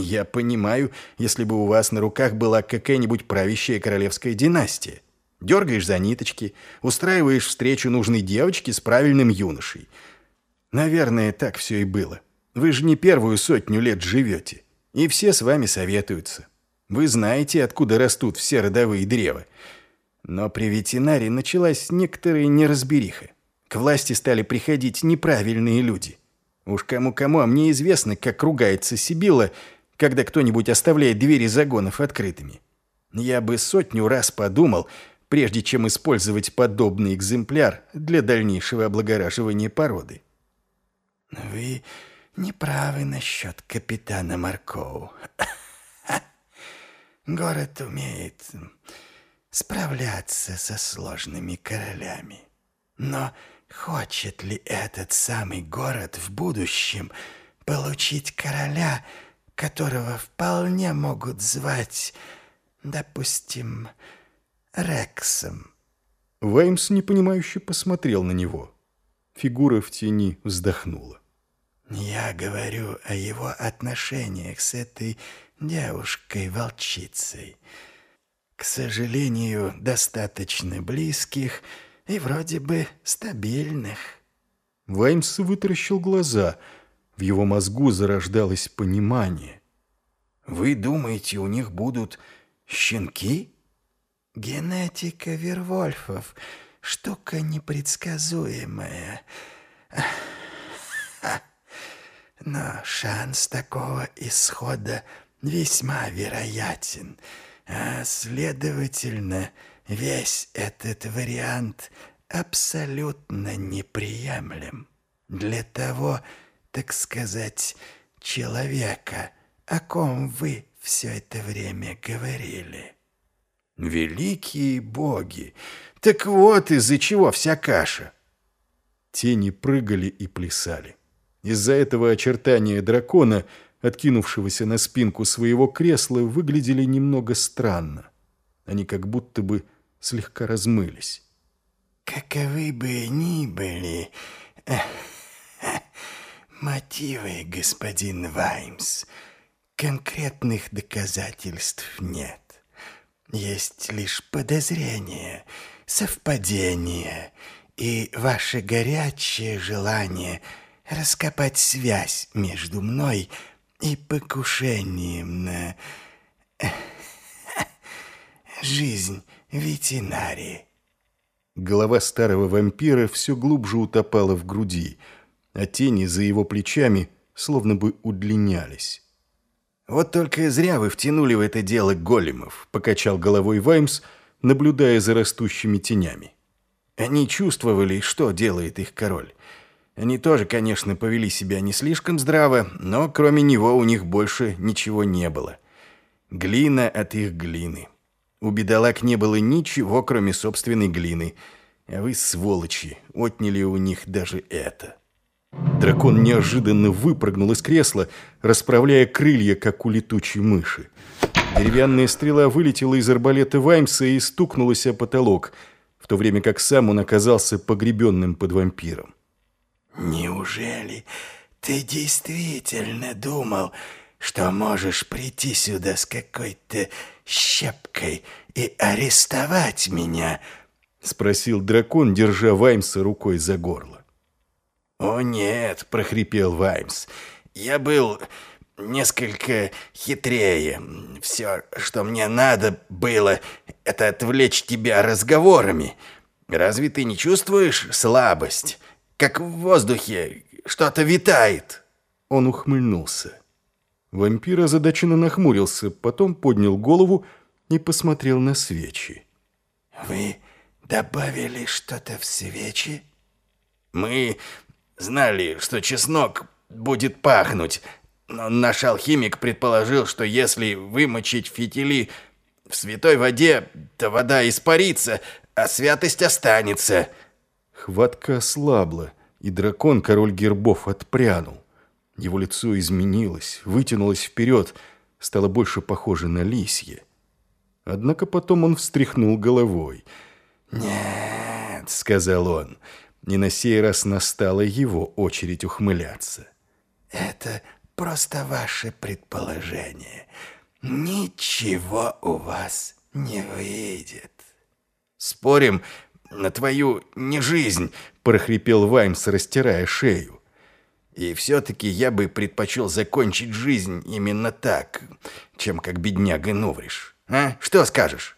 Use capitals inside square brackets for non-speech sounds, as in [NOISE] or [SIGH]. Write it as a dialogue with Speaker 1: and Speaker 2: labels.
Speaker 1: Я понимаю, если бы у вас на руках была какая-нибудь правящая королевская династия. Дергаешь за ниточки, устраиваешь встречу нужной девочки с правильным юношей. Наверное, так все и было. Вы же не первую сотню лет живете. И все с вами советуются. Вы знаете, откуда растут все родовые древа. Но при ветеринаре началась некоторая неразбериха. К власти стали приходить неправильные люди. Уж кому-кому, а мне известно, как ругается Сибила, когда кто-нибудь оставляет двери загонов открытыми. Я бы сотню раз подумал, прежде чем использовать подобный экземпляр для дальнейшего облагораживания породы.
Speaker 2: «Вы не правы насчет капитана Маркоу. [LAUGHS] Город умеет справляться со сложными королями. Но хочет ли этот самый город в будущем получить короля, которого вполне могут звать, допустим, Рексом?»
Speaker 1: Ваймс непонимающе посмотрел на него. Фигура в тени вздохнула.
Speaker 2: «Я говорю о его отношениях с этой девушкой-волчицей. К сожалению, достаточно близких и вроде бы стабильных».
Speaker 1: Ваймс вытаращил глаза. В его мозгу зарождалось понимание. «Вы думаете, у них будут щенки?»
Speaker 2: «Генетика Вервольфов — штука непредсказуемая. [LAUGHS] Но шанс такого исхода весьма вероятен, а, следовательно, весь этот вариант абсолютно неприемлем для того, так сказать, человека, о ком вы все это время говорили.
Speaker 1: Великие боги! Так вот из-за чего вся каша. Тени прыгали и плясали. Из-за этого очертания дракона, откинувшегося на спинку своего кресла, выглядели немного странно. Они как будто бы слегка размылись.
Speaker 2: Каковы бы ни были [LAUGHS] мотивы, господин Ваймс, конкретных доказательств нет. Есть лишь подозрения, совпадения и ваше горячее желание – раскопать связь между мной и покушением на [LAUGHS] жизнь ветеринарии.
Speaker 1: Голова старого вампира все глубже утопала в груди, а тени за его плечами словно бы удлинялись. «Вот только зря вы втянули в это дело големов», — покачал головой Ваймс, наблюдая за растущими тенями. Они чувствовали, что делает их король. Они тоже, конечно, повели себя не слишком здраво, но кроме него у них больше ничего не было. Глина от их глины. У бедолаг не было ничего, кроме собственной глины. А вы, сволочи, отняли у них даже это. Дракон неожиданно выпрыгнул из кресла, расправляя крылья, как у летучей мыши. Деревянная стрела вылетела из арбалета Ваймса и стукнулась о потолок, в то время как сам он оказался погребенным под вампиром.
Speaker 2: Неужели ты действительно думал, что можешь прийти сюда с какой-то щепкой и арестовать меня?»
Speaker 1: — спросил дракон, держа Ваймса рукой за горло.
Speaker 2: «О нет!» — прохрипел Ваймс. «Я был несколько хитрее. Все, что мне надо было, это отвлечь тебя разговорами. Разве ты не чувствуешь слабость? как в воздухе что-то витает».
Speaker 1: Он ухмыльнулся. Вампир озадаченно нахмурился, потом поднял голову и посмотрел на свечи.
Speaker 2: «Вы добавили что-то в свечи?»
Speaker 1: «Мы знали, что чеснок будет пахнуть, но наш алхимик предположил, что если вымочить фитили в святой воде, то вода испарится, а святость останется». Хватка ослабла, и дракон, король гербов, отпрянул. Его лицо изменилось, вытянулось вперед, стало больше похоже на лисье. Однако потом он встряхнул головой.
Speaker 2: «Нет», —
Speaker 1: сказал он, и на сей раз настала его очередь ухмыляться.
Speaker 2: «Это просто ваше предположение. Ничего у вас не выйдет.
Speaker 1: Спорим на твою не жизнь, прохрипел Ваймс, растирая шею. И все-таки я бы предпочел закончить жизнь именно так, чем как бедняга Нувриш. А? Что скажешь?